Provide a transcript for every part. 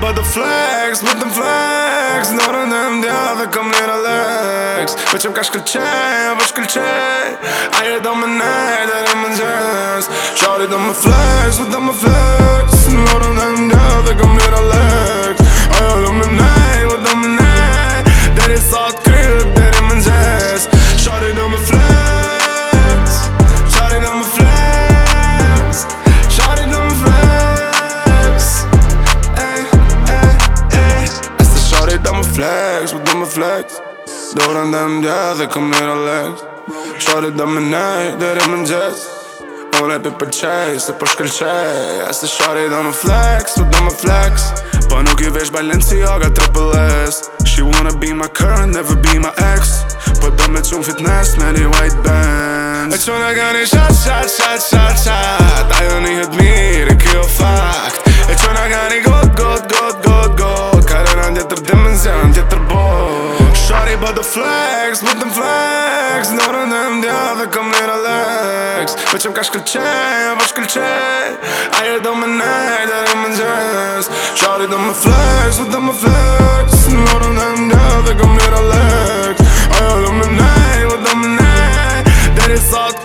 the flex, with them flex Norën e mdja kom lira lex Veqem ka shkëllqej, po shkëllqej Aje do me nej, dhe dhe më nxes Shari do me flex, with them flex Norën shari do me flex, what do me flex Dora ndem dja dhe kom nira lex Shari do me nej, deri më nxes Unë e pi për qej, se për shkëllqej Este shari do me flex, what do me flex Po nuk i vesh Balenciaga triple S. She wanna be my current, never be my ex. Do me qun fitness me një white band E quna ka një shat, shat, shat, shat, shat Ajo një hët mirë, kjo fakt E quna ka një got, got, But the flex, but them flex Norën e mdja dhe kom lira lex Veqem ka shkëllqej, po shkëllqej Ajo do me nej, dhe më nxes Shari do me flex, but them flex Norën e mdja dhe kom lira lex Ajo do me nej, do me nej Deri sot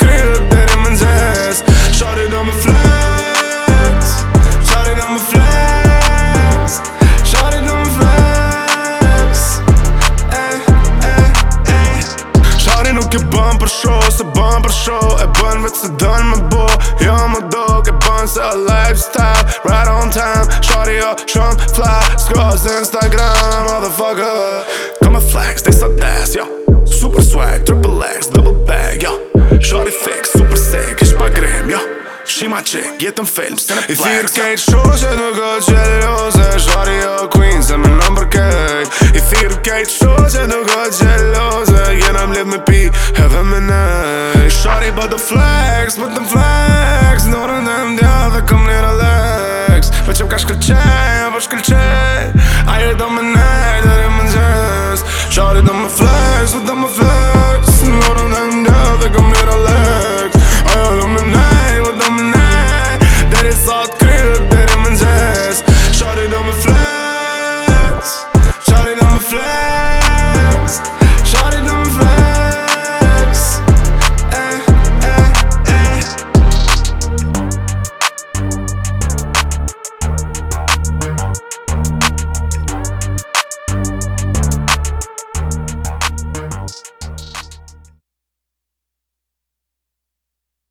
se bën për show E bën vetë se dën me bo Jo më do ke bën se a lifestyle. Right on time Shari jo shumë fly Scrolls Instagram, motherfucker. Come and flex, they so das, yo. Super swag, triple X, double bag, yo. Shari fix, super sick, ish pa grim, yo. She my chick, jetën film, se në I flex thirë kejt show që nuk o gjelose Shari jo queen se me nëmë për kejt I thirë kejt show që nuk o gjelose Jena mledh me pi party but the flex But the flex. Nu râdem de ave cum ne relax. Facem ca șcălcei, faci șcălcei Ai de mâneai, dar e mânzesc. Shawty, dă-mă flex, dă-mă flex. Nu râdem de ave cum ne relax. Ai de mâneai, mă dă mâneai Dar e s-a crib, dar e mânzesc. Shawty, dă-mă flex. Shawty, dă-mă flex.